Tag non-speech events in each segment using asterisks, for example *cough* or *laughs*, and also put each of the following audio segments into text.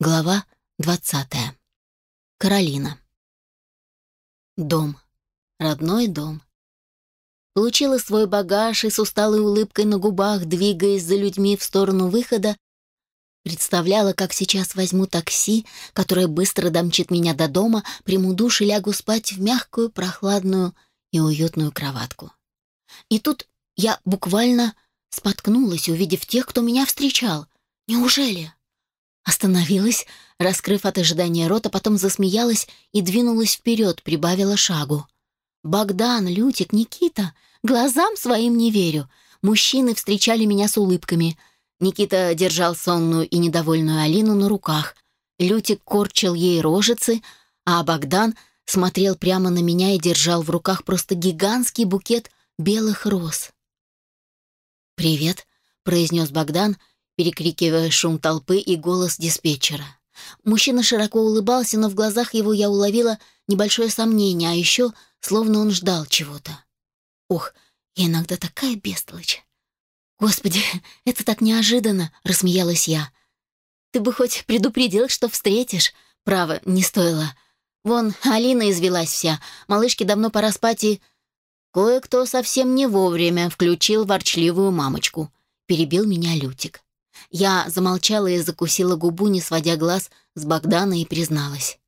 Глава 20. Каролина. Дом. Родной дом. Получила свой багаж и с усталой улыбкой на губах, двигаясь за людьми в сторону выхода, представляла, как сейчас возьму такси, которое быстро домчит меня до дома, приму душ и лягу спать в мягкую, прохладную и уютную кроватку. И тут я буквально споткнулась, увидев тех, кто меня встречал. Неужели? Остановилась, раскрыв от ожидания рот, а потом засмеялась и двинулась вперед, прибавила шагу. «Богдан, Лютик, Никита! Глазам своим не верю!» Мужчины встречали меня с улыбками. Никита держал сонную и недовольную Алину на руках. Лютик корчил ей рожицы, а Богдан смотрел прямо на меня и держал в руках просто гигантский букет белых роз. «Привет», — произнес Богдан, — перекрикивая шум толпы и голос диспетчера. Мужчина широко улыбался, но в глазах его я уловила небольшое сомнение, а еще словно он ждал чего-то. Ох, я иногда такая бестолочь. «Господи, *laughs* это так неожиданно!» — рассмеялась я. «Ты бы хоть предупредил, что встретишь. Право, не стоило. Вон, Алина извелась вся. Малышке давно пора спать и...» Кое-кто совсем не вовремя включил ворчливую мамочку. Перебил меня Лютик. Я замолчала и закусила губу, не сводя глаз с Богдана, и призналась.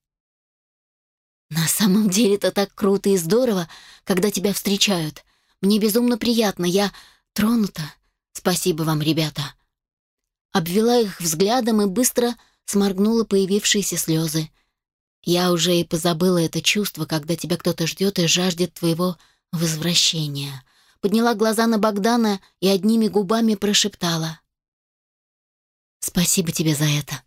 «На самом деле это так круто и здорово, когда тебя встречают. Мне безумно приятно, я тронута. Спасибо вам, ребята». Обвела их взглядом и быстро сморгнула появившиеся слезы. Я уже и позабыла это чувство, когда тебя кто-то ждет и жаждет твоего возвращения. Подняла глаза на Богдана и одними губами прошептала. Спасибо тебе за это.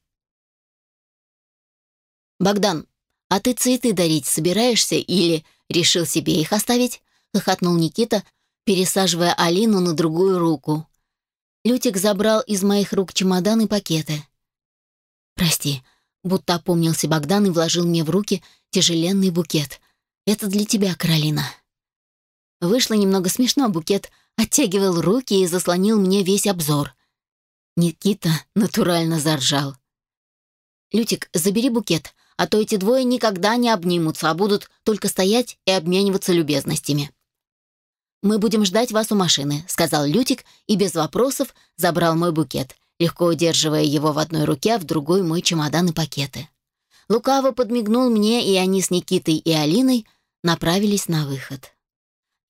Богдан, а ты цветы дарить собираешься или решил себе их оставить? Хохотнул Никита, пересаживая Алину на другую руку. Лютик забрал из моих рук чемодан и пакеты. «Прости», будто опомнился Богдан и вложил мне в руки тяжеленный букет. «Это для тебя, Каролина». Вышло немного смешно, букет оттягивал руки и заслонил мне весь обзор. Никита натурально заржал. «Лютик, забери букет, а то эти двое никогда не обнимутся, а будут только стоять и обмениваться любезностями». «Мы будем ждать вас у машины», — сказал Лютик и без вопросов забрал мой букет, легко удерживая его в одной руке, а в другой мой чемодан и пакеты. Лукаво подмигнул мне, и они с Никитой и Алиной направились на выход.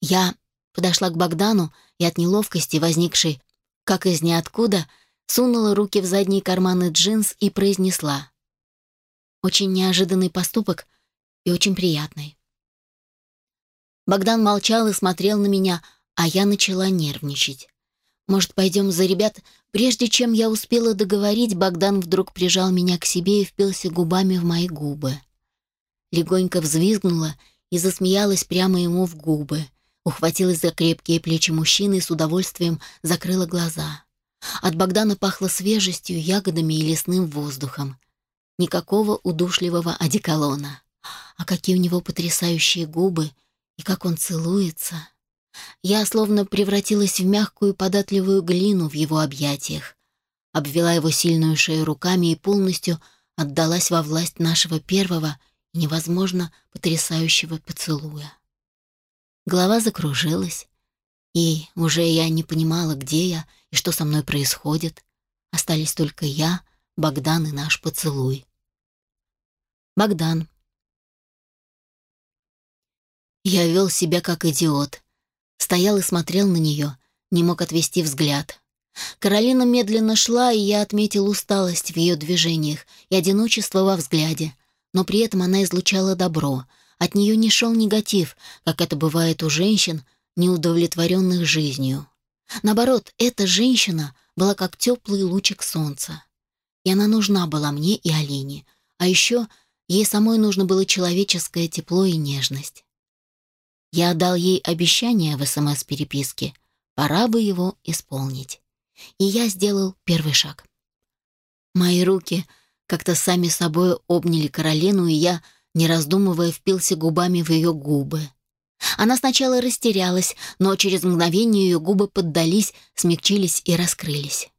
Я подошла к Богдану и от неловкости, возникшей, как из ниоткуда, сунула руки в задние карманы джинс и произнесла. Очень неожиданный поступок и очень приятный. Богдан молчал и смотрел на меня, а я начала нервничать. «Может, пойдем за ребят?» Прежде чем я успела договорить, Богдан вдруг прижал меня к себе и впился губами в мои губы. Легонько взвизгнула и засмеялась прямо ему в губы. Ухватилась за крепкие плечи мужчины и с удовольствием закрыла глаза. От Богдана пахло свежестью, ягодами и лесным воздухом. Никакого удушливого одеколона. А какие у него потрясающие губы, и как он целуется. Я словно превратилась в мягкую податливую глину в его объятиях. Обвела его сильную шею руками и полностью отдалась во власть нашего первого и невозможно потрясающего поцелуя. Голова закружилась, и уже я не понимала, где я и что со мной происходит. Остались только я, Богдан и наш поцелуй. Богдан. Я вел себя как идиот. Стоял и смотрел на нее, не мог отвести взгляд. Каролина медленно шла, и я отметил усталость в ее движениях и одиночество во взгляде. Но при этом она излучала добро. От нее не шел негатив, как это бывает у женщин, неудовлетворенных жизнью. Наоборот, эта женщина была как теплый лучик солнца. И она нужна была мне и Алине. А еще ей самой нужно было человеческое тепло и нежность. Я дал ей обещание в СМС-переписке. Пора бы его исполнить. И я сделал первый шаг. Мои руки как-то сами собой обняли Каролину, и я, не раздумывая, впился губами в ее губы. Она сначала растерялась, но через мгновение ее губы поддались, смягчились и раскрылись.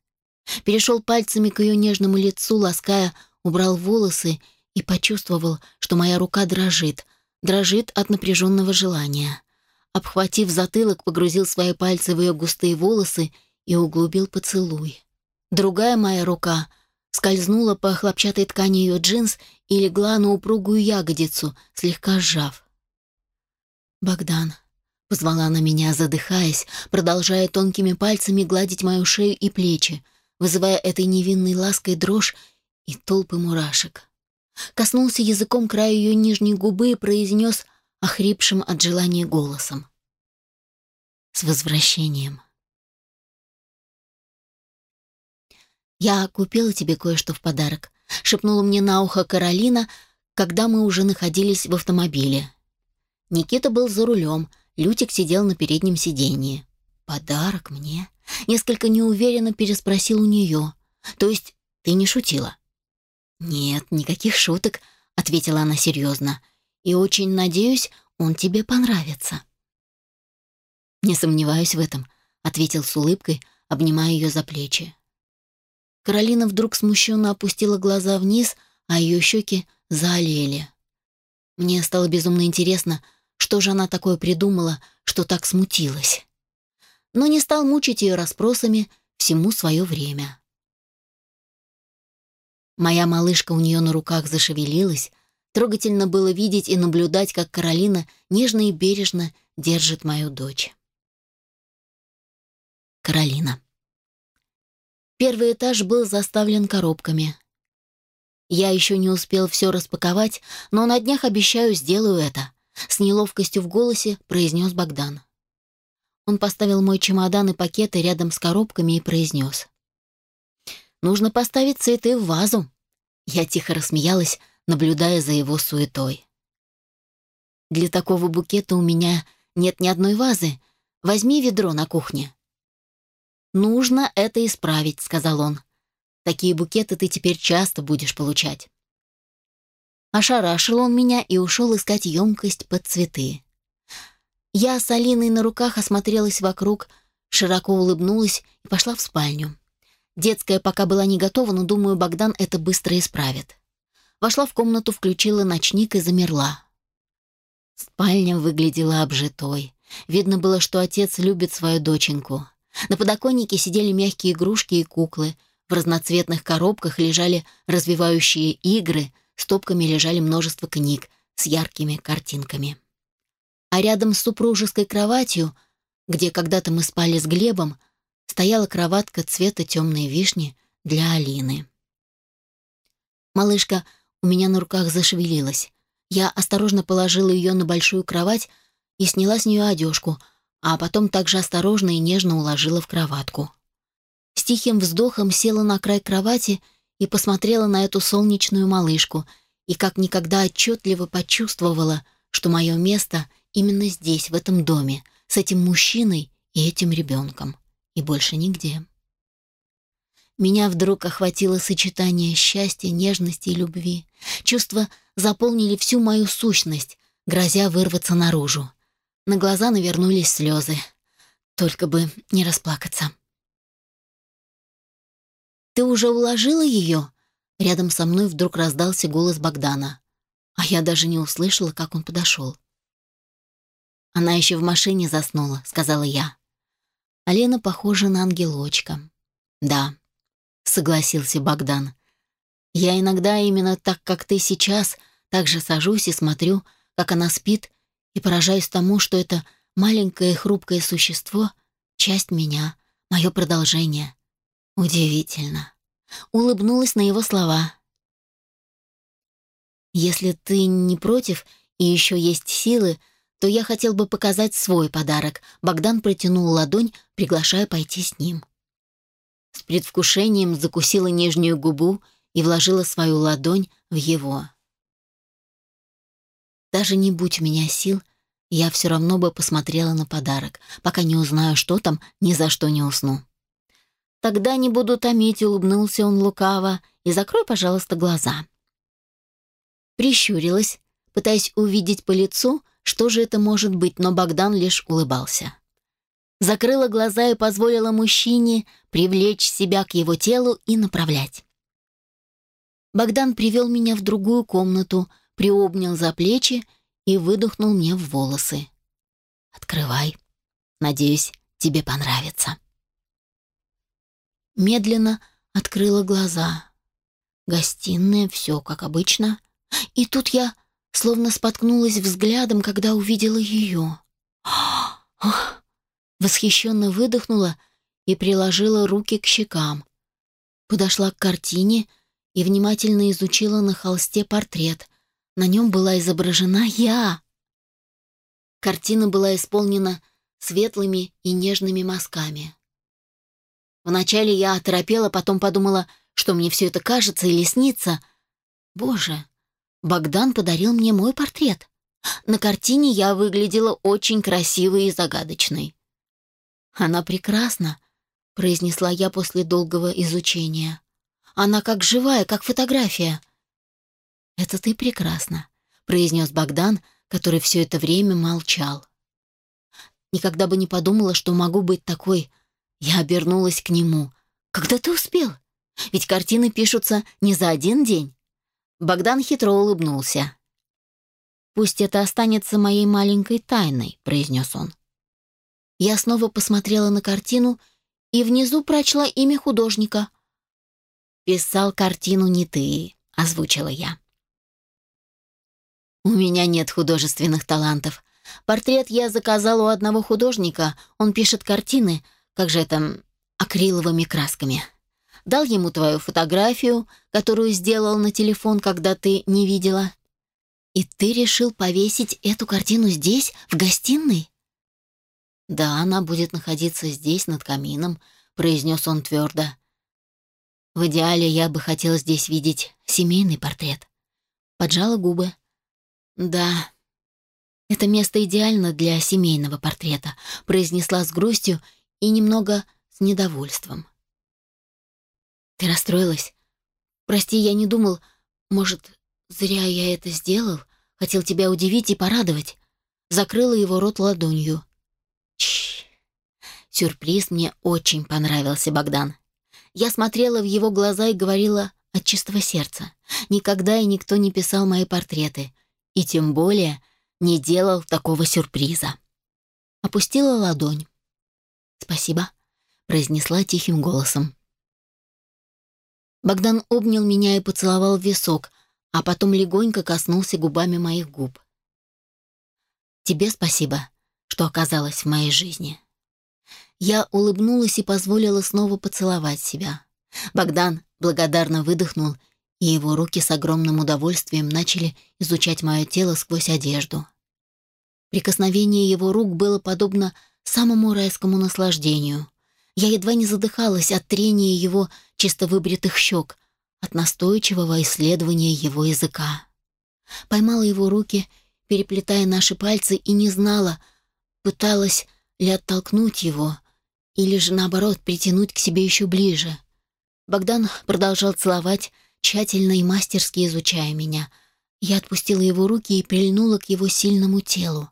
Перешел пальцами к ее нежному лицу, лаская убрал волосы и почувствовал, что моя рука дрожит, дрожит от напряженного желания. Обхватив затылок, погрузил свои пальцы в ее густые волосы и углубил поцелуй. Другая моя рука скользнула по хлопчатой ткани ее джинс и легла на упругую ягодицу, слегка сжав. «Богдан», — позвала она меня, задыхаясь, продолжая тонкими пальцами гладить мою шею и плечи, вызывая этой невинной лаской дрожь и толпы мурашек. Коснулся языком края ее нижней губы и произнес охрипшим от желания голосом. «С возвращением!» «Я купила тебе кое-что в подарок», — шепнула мне на ухо Каролина, когда мы уже находились в автомобиле. Никита был за рулем, Лютик сидел на переднем сиденье. «Подарок мне?» — несколько неуверенно переспросил у нее. «То есть ты не шутила?» «Нет, никаких шуток», — ответила она серьезно. «И очень надеюсь, он тебе понравится». «Не сомневаюсь в этом», — ответил с улыбкой, обнимая ее за плечи. Каролина вдруг смущенно опустила глаза вниз, а ее щеки заолели. Мне стало безумно интересно, что же она такое придумала, что так смутилась. Но не стал мучить ее расспросами всему свое время. Моя малышка у нее на руках зашевелилась, трогательно было видеть и наблюдать, как Каролина нежно и бережно держит мою дочь. Каролина. Первый этаж был заставлен коробками. Я еще не успел все распаковать, но на днях обещаю, сделаю это. С неловкостью в голосе произнес Богдан. Он поставил мой чемодан и пакеты рядом с коробками и произнес. «Нужно поставить цветы в вазу». Я тихо рассмеялась, наблюдая за его суетой. «Для такого букета у меня нет ни одной вазы. Возьми ведро на кухне». «Нужно это исправить», — сказал он. «Такие букеты ты теперь часто будешь получать». Ошарашил он меня и ушел искать емкость под цветы. Я с Алиной на руках осмотрелась вокруг, широко улыбнулась и пошла в спальню. Детская пока была не готова, но, думаю, Богдан это быстро исправит. Вошла в комнату, включила ночник и замерла. Спальня выглядела обжитой. Видно было, что отец любит свою доченьку. На подоконнике сидели мягкие игрушки и куклы. В разноцветных коробках лежали развивающие игры, стопками лежали множество книг с яркими картинками. А рядом с супружеской кроватью, где когда-то мы спали с Глебом, стояла кроватка цвета темной вишни для Алины. Малышка у меня на руках зашевелилась. Я осторожно положила ее на большую кровать и сняла с нее одежку, а потом также осторожно и нежно уложила в кроватку. С тихим вздохом села на край кровати и посмотрела на эту солнечную малышку и как никогда отчетливо почувствовала, что мое место именно здесь, в этом доме, с этим мужчиной и этим ребенком, и больше нигде. Меня вдруг охватило сочетание счастья, нежности и любви. Чувства заполнили всю мою сущность, грозя вырваться наружу. На глаза навернулись слезы. Только бы не расплакаться. «Ты уже уложила ее?» Рядом со мной вдруг раздался голос Богдана. А я даже не услышала, как он подошел. «Она еще в машине заснула», — сказала я. А Лена похожа на ангелочка. «Да», — согласился Богдан. «Я иногда именно так, как ты сейчас, так же сажусь и смотрю, как она спит и поражаюсь тому, что это маленькое хрупкое существо — часть меня, мое продолжение. Удивительно. Улыбнулась на его слова. «Если ты не против и еще есть силы, то я хотел бы показать свой подарок». Богдан протянул ладонь, приглашая пойти с ним. С предвкушением закусила нижнюю губу и вложила свою ладонь в его. Даже не будь у меня сил, я все равно бы посмотрела на подарок. Пока не узнаю, что там, ни за что не усну. Тогда не буду томить, улыбнулся он лукаво, и закрой, пожалуйста, глаза. Прищурилась, пытаясь увидеть по лицу, что же это может быть, но Богдан лишь улыбался. Закрыла глаза и позволила мужчине привлечь себя к его телу и направлять. Богдан привел меня в другую комнату, приобнял за плечи и выдохнул мне в волосы. «Открывай. Надеюсь, тебе понравится». Медленно открыла глаза. Гостиная, все как обычно. И тут я словно споткнулась взглядом, когда увидела ее. Восхищенно выдохнула и приложила руки к щекам. Подошла к картине и внимательно изучила на холсте портрет. На нем была изображена я. Картина была исполнена светлыми и нежными мазками. Вначале я оторопела, потом подумала, что мне все это кажется или снится. Боже, Богдан подарил мне мой портрет. На картине я выглядела очень красивой и загадочной. «Она прекрасна», — произнесла я после долгого изучения. «Она как живая, как фотография». «Это ты прекрасна», — произнес Богдан, который все это время молчал. Никогда бы не подумала, что могу быть такой. Я обернулась к нему. «Когда ты успел? Ведь картины пишутся не за один день». Богдан хитро улыбнулся. «Пусть это останется моей маленькой тайной», — произнес он. Я снова посмотрела на картину и внизу прочла имя художника. «Писал картину не ты», — озвучила я. «У меня нет художественных талантов. Портрет я заказал у одного художника, он пишет картины, как же это, акриловыми красками. Дал ему твою фотографию, которую сделал на телефон, когда ты не видела. И ты решил повесить эту картину здесь, в гостиной? Да, она будет находиться здесь, над камином, произнес он твердо. В идеале я бы хотел здесь видеть семейный портрет. Поджала губы. Да, это место идеально для семейного портрета, произнесла с грустью и немного с недовольством. Ты расстроилась? Прости, я не думал, может, Зря я это сделал. Хотел тебя удивить и порадовать. Закрыла его рот ладонью. Чш. Сюрприз мне очень понравился, Богдан. Я смотрела в его глаза и говорила от чистого сердца. Никогда и никто не писал мои портреты. И тем более не делал такого сюрприза. Опустила ладонь. «Спасибо», — произнесла тихим голосом. Богдан обнял меня и поцеловал в висок, а потом легонько коснулся губами моих губ. «Тебе спасибо, что оказалась в моей жизни». Я улыбнулась и позволила снова поцеловать себя. Богдан благодарно выдохнул, и его руки с огромным удовольствием начали изучать мое тело сквозь одежду. Прикосновение его рук было подобно самому райскому наслаждению. Я едва не задыхалась от трения его чисто выбритых щек, от настойчивого исследования его языка. Поймала его руки, переплетая наши пальцы, и не знала, пыталась ли оттолкнуть его, или же, наоборот, притянуть к себе еще ближе. Богдан продолжал целовать, тщательно и мастерски изучая меня. Я отпустила его руки и прильнула к его сильному телу.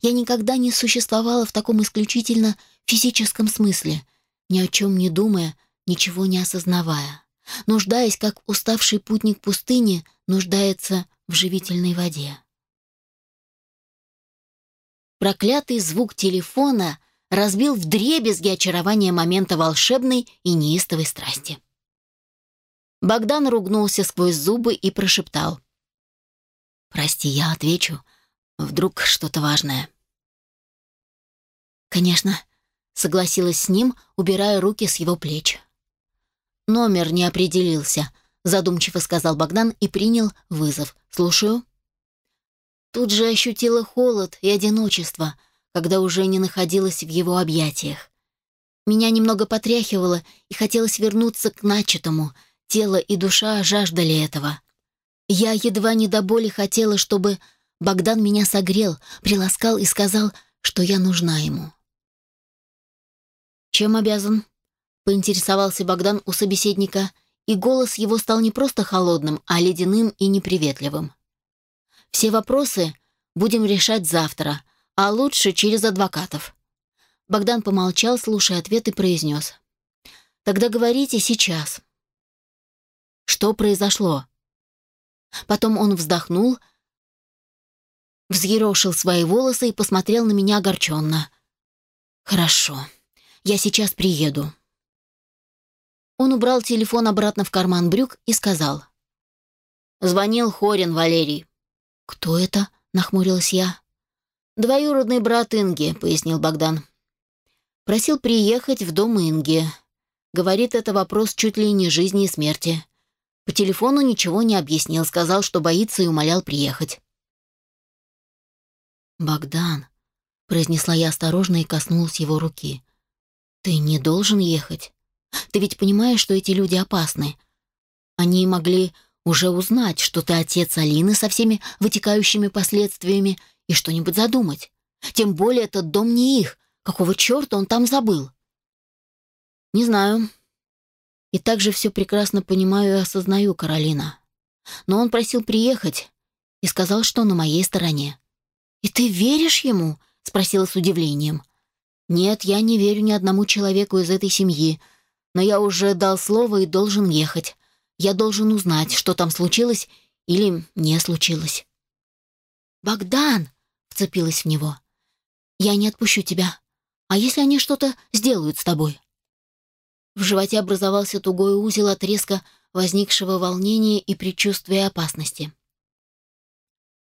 Я никогда не существовала в таком исключительно физическом смысле, ни о чем не думая, ничего не осознавая нуждаясь, как уставший путник пустыни нуждается в живительной воде. Проклятый звук телефона разбил вдребезги очарование момента волшебной и неистовой страсти. Богдан ругнулся сквозь зубы и прошептал. «Прости, я отвечу. Вдруг что-то важное». «Конечно», — согласилась с ним, убирая руки с его плеч. «Номер не определился», — задумчиво сказал Богдан и принял вызов. «Слушаю». Тут же ощутила холод и одиночество, когда уже не находилась в его объятиях. Меня немного потряхивало, и хотелось вернуться к начатому. Тело и душа жаждали этого. Я едва не до боли хотела, чтобы Богдан меня согрел, приласкал и сказал, что я нужна ему. «Чем обязан?» поинтересовался Богдан у собеседника, и голос его стал не просто холодным, а ледяным и неприветливым. «Все вопросы будем решать завтра, а лучше через адвокатов». Богдан помолчал, слушая ответ, и произнес. «Тогда говорите сейчас». «Что произошло?» Потом он вздохнул, взъерошил свои волосы и посмотрел на меня огорченно. «Хорошо, я сейчас приеду». Он убрал телефон обратно в карман брюк и сказал. «Звонил Хорин Валерий». «Кто это?» — нахмурилась я. «Двоюродный брат Инги», — пояснил Богдан. «Просил приехать в дом Инги. Говорит, это вопрос чуть ли не жизни и смерти. По телефону ничего не объяснил, сказал, что боится и умолял приехать». «Богдан», — произнесла я осторожно и коснулась его руки. «Ты не должен ехать. Ты ведь понимаешь, что эти люди опасны. Они могли уже узнать, что ты отец Алины со всеми вытекающими последствиями и что-нибудь задумать. Тем более этот дом не их. Какого черта он там забыл?» «Не знаю. И также все прекрасно понимаю и осознаю, Каролина. Но он просил приехать и сказал, что на моей стороне. «И ты веришь ему?» — спросила с удивлением. «Нет, я не верю ни одному человеку из этой семьи, но я уже дал слово и должен ехать. Я должен узнать, что там случилось или не случилось». «Богдан!» — вцепилась в него. «Я не отпущу тебя. А если они что-то сделают с тобой?» В животе образовался тугой узел от резко возникшего волнения и предчувствия опасности.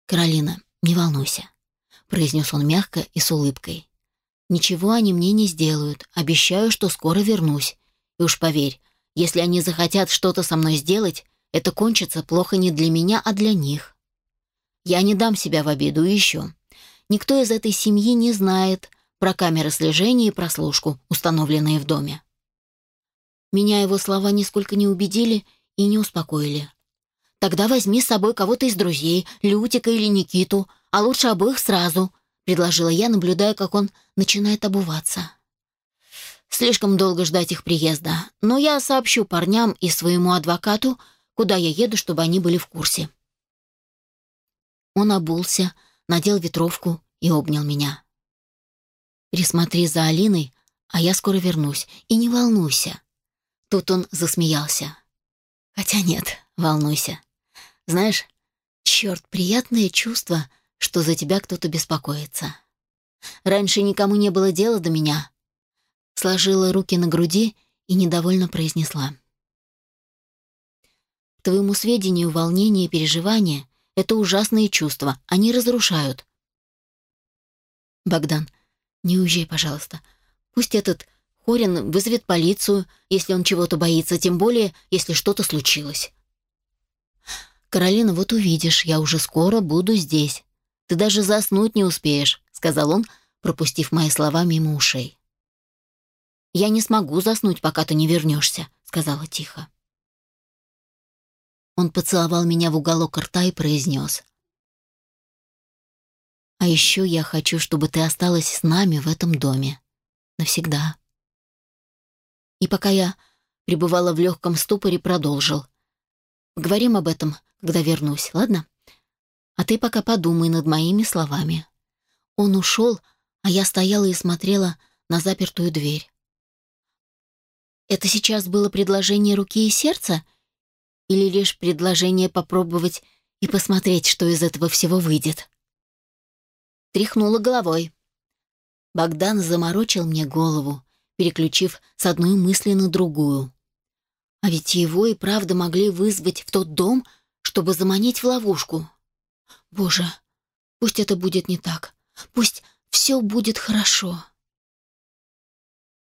«Каролина, не волнуйся произнес он мягко и с улыбкой. «Ничего они мне не сделают. Обещаю, что скоро вернусь. И уж поверь, если они захотят что-то со мной сделать, это кончится плохо не для меня, а для них. Я не дам себя в обиду еще. Никто из этой семьи не знает про камеры слежения и прослушку, установленные в доме». Меня его слова нисколько не убедили и не успокоили. «Тогда возьми с собой кого-то из друзей, Лютика или Никиту, а лучше обоих сразу», — предложила я, наблюдая, как он начинает обуваться. Слишком долго ждать их приезда, но я сообщу парням и своему адвокату, куда я еду, чтобы они были в курсе. Он обулся, надел ветровку и обнял меня. «Присмотри за Алиной, а я скоро вернусь, и не волнуйся». Тут он засмеялся. «Хотя нет, волнуйся. Знаешь, черт, приятное чувство — что за тебя кто-то беспокоится. Раньше никому не было дела до меня. Сложила руки на груди и недовольно произнесла. К твоему сведению, волнение и переживания — это ужасные чувства, они разрушают. Богдан, не уезжай, пожалуйста. Пусть этот Хорин вызовет полицию, если он чего-то боится, тем более, если что-то случилось. Каролина, вот увидишь, я уже скоро буду здесь. Ты даже заснуть не успеешь», — сказал он, пропустив мои слова мимо ушей. «Я не смогу заснуть, пока ты не вернешься», — сказала тихо. Он поцеловал меня в уголок рта и произнес. «А еще я хочу, чтобы ты осталась с нами в этом доме. Навсегда». И пока я пребывала в легком ступоре, продолжил. «Говорим об этом, когда вернусь, ладно?» А ты пока подумай над моими словами. Он ушел, а я стояла и смотрела на запертую дверь. Это сейчас было предложение руки и сердца? Или лишь предложение попробовать и посмотреть, что из этого всего выйдет? Тряхнула головой. Богдан заморочил мне голову, переключив с одной мысли на другую. А ведь его и правда могли вызвать в тот дом, чтобы заманить в ловушку. Боже, пусть это будет не так. Пусть все будет хорошо.